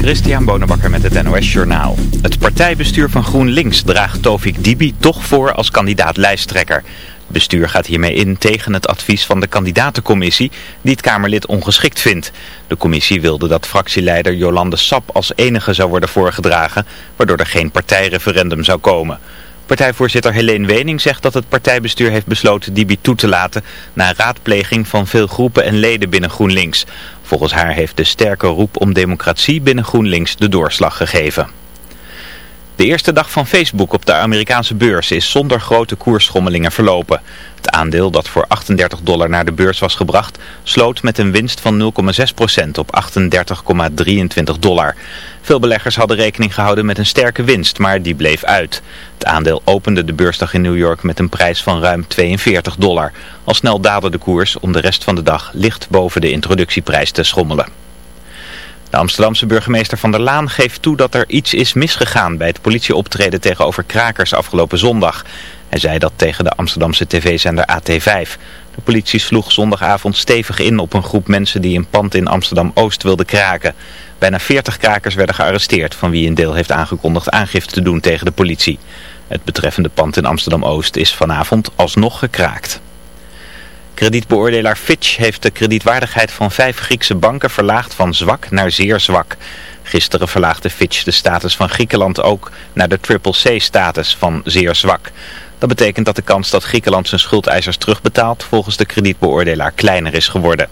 Christian Bonenbakker met het NOS Journaal. Het partijbestuur van GroenLinks draagt Tovik Dibi toch voor als kandidaat lijsttrekker. Het bestuur gaat hiermee in tegen het advies van de kandidatencommissie die het Kamerlid ongeschikt vindt. De commissie wilde dat fractieleider Jolande Sap als enige zou worden voorgedragen, waardoor er geen partijreferendum zou komen. Partijvoorzitter Helene Wening zegt dat het partijbestuur heeft besloten Dibi toe te laten na raadpleging van veel groepen en leden binnen GroenLinks. Volgens haar heeft de sterke roep om democratie binnen GroenLinks de doorslag gegeven. De eerste dag van Facebook op de Amerikaanse beurs is zonder grote koersschommelingen verlopen. Het aandeel dat voor 38 dollar naar de beurs was gebracht sloot met een winst van 0,6% op 38,23 dollar. Veel beleggers hadden rekening gehouden met een sterke winst, maar die bleef uit. Het aandeel opende de beursdag in New York met een prijs van ruim 42 dollar. Al snel daalde de koers om de rest van de dag licht boven de introductieprijs te schommelen. De Amsterdamse burgemeester Van der Laan geeft toe dat er iets is misgegaan bij het politieoptreden tegenover krakers afgelopen zondag. Hij zei dat tegen de Amsterdamse tv-zender AT5. De politie sloeg zondagavond stevig in op een groep mensen die een pand in Amsterdam-Oost wilden kraken. Bijna 40 krakers werden gearresteerd, van wie een deel heeft aangekondigd aangifte te doen tegen de politie. Het betreffende pand in Amsterdam-Oost is vanavond alsnog gekraakt. Kredietbeoordelaar Fitch heeft de kredietwaardigheid van vijf Griekse banken verlaagd van zwak naar zeer zwak. Gisteren verlaagde Fitch de status van Griekenland ook naar de triple-C-status van zeer zwak. Dat betekent dat de kans dat Griekenland zijn schuldeisers terugbetaalt volgens de kredietbeoordelaar kleiner is geworden.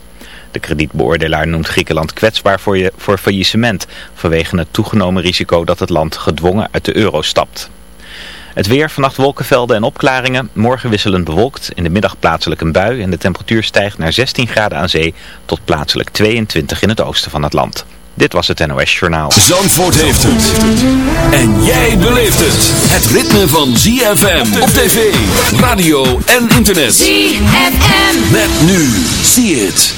De kredietbeoordelaar noemt Griekenland kwetsbaar voor, je, voor faillissement vanwege het toegenomen risico dat het land gedwongen uit de euro stapt. Het weer, vannacht wolkenvelden en opklaringen. Morgen wisselend bewolkt. In de middag plaatselijk een bui. En de temperatuur stijgt naar 16 graden aan zee tot plaatselijk 22 in het oosten van het land. Dit was het NOS Journaal. Zandvoort heeft het. En jij beleeft het. Het ritme van ZFM op tv, radio en internet. ZFM. Met nu. Zie het.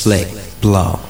Slick, blow.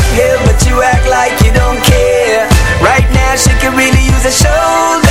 shoulder,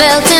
felt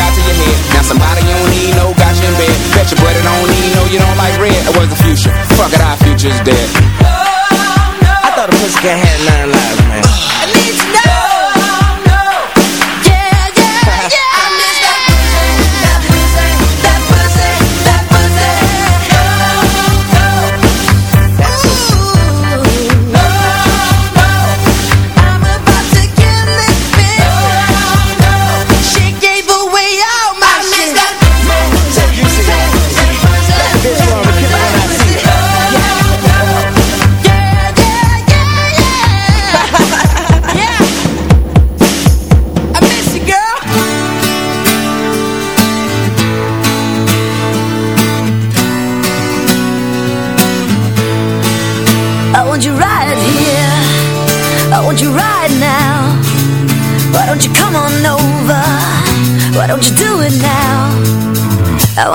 somebody you don't need no got you in bed. Bet your buddy don't need no you don't like red. It was the future. Fuck it, our future's dead. Oh, no. I thought a pussycat had nine lives,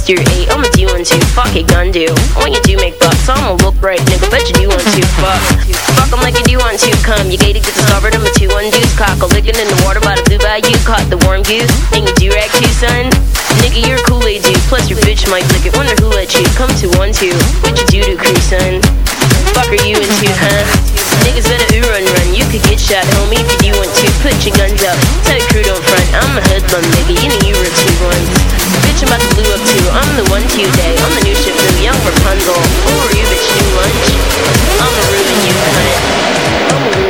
Bust your eight. I'ma do one two. Fuck it, gun do. When you do make bucks, I'ma look right, nigga. Bet you do want to. Fuck. Fuck 'em like you do want to. Come, you gated, get discovered. I'm a two one deuce. Cock a licking in the water by the blue bayou. Caught the warm goose. And you do rag too, son. Nigga, you're a Kool-Aid dude. Plus your bitch might lick it. Wonder who let you come to one two. What you do to crew, son? Fuck are you into, huh? Niggas better ooh run run. You could get shot, homie, if you do want to. Put your guns up. Tell your crew don't front. I'm a hoodlum, nigga. You know you were two ones. I'm to blue. I'm the one two day. I'm the new ship blue, young Rapunzel. Who are you, bitch? New lunch? I'ma you, cunt. Ayo,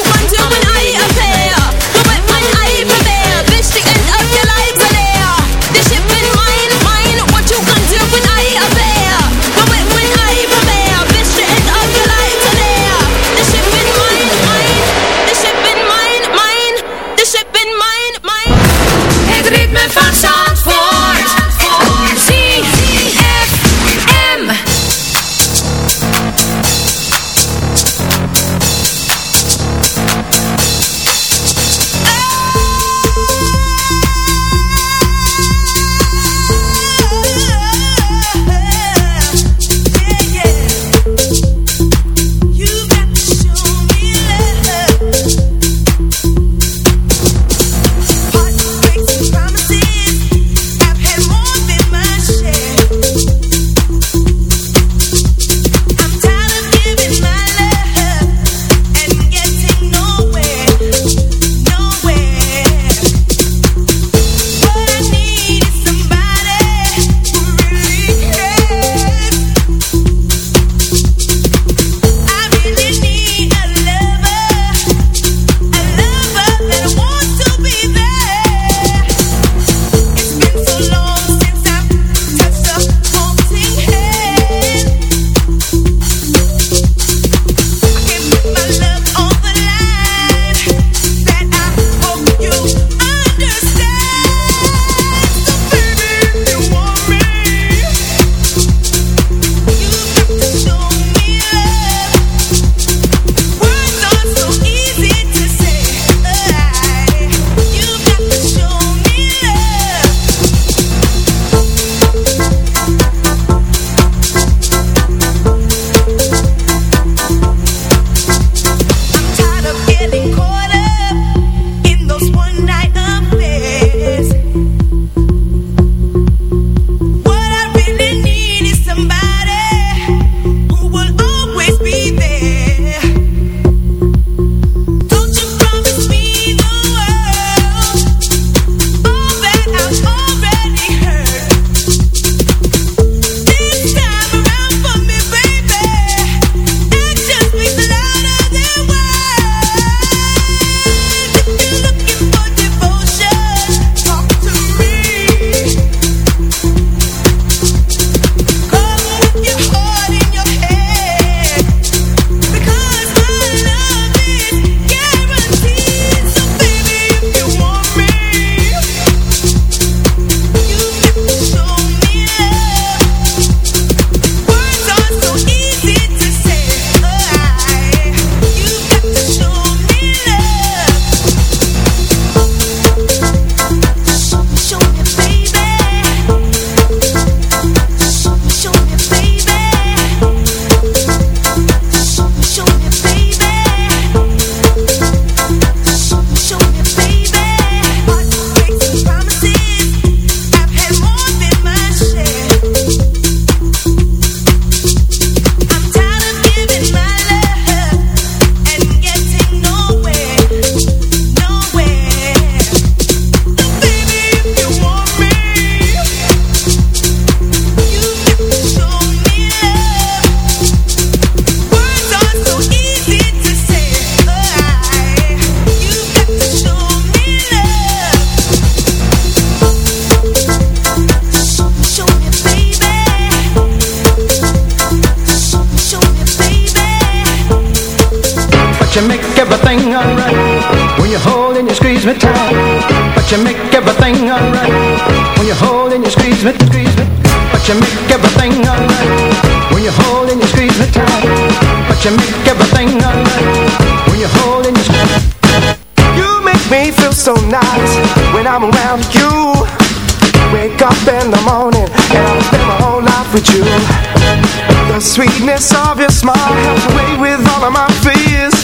sweetness of your smile helps away with all of my fears.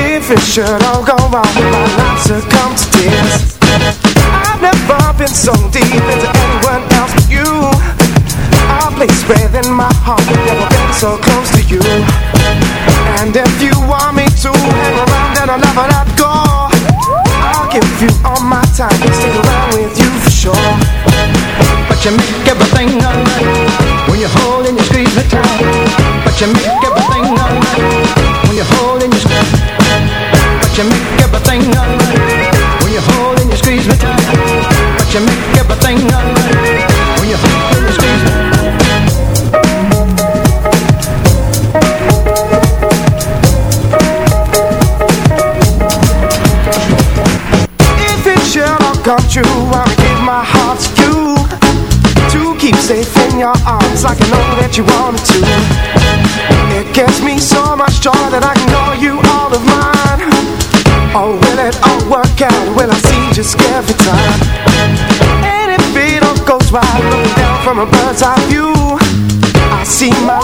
If it should all go wrong, my life succumbs to tears. I've never been so deep into anyone else but you. A place in my heart, never been so close to you. And if you want me to hang around and I'll never let go. I'll give you all my time, stick around with you for sure. But you make everything Jamaica joy that I can call you all of mine Or will it all work out? Will I see just every time? And if it all goes right, look down from a bird's eye view I see my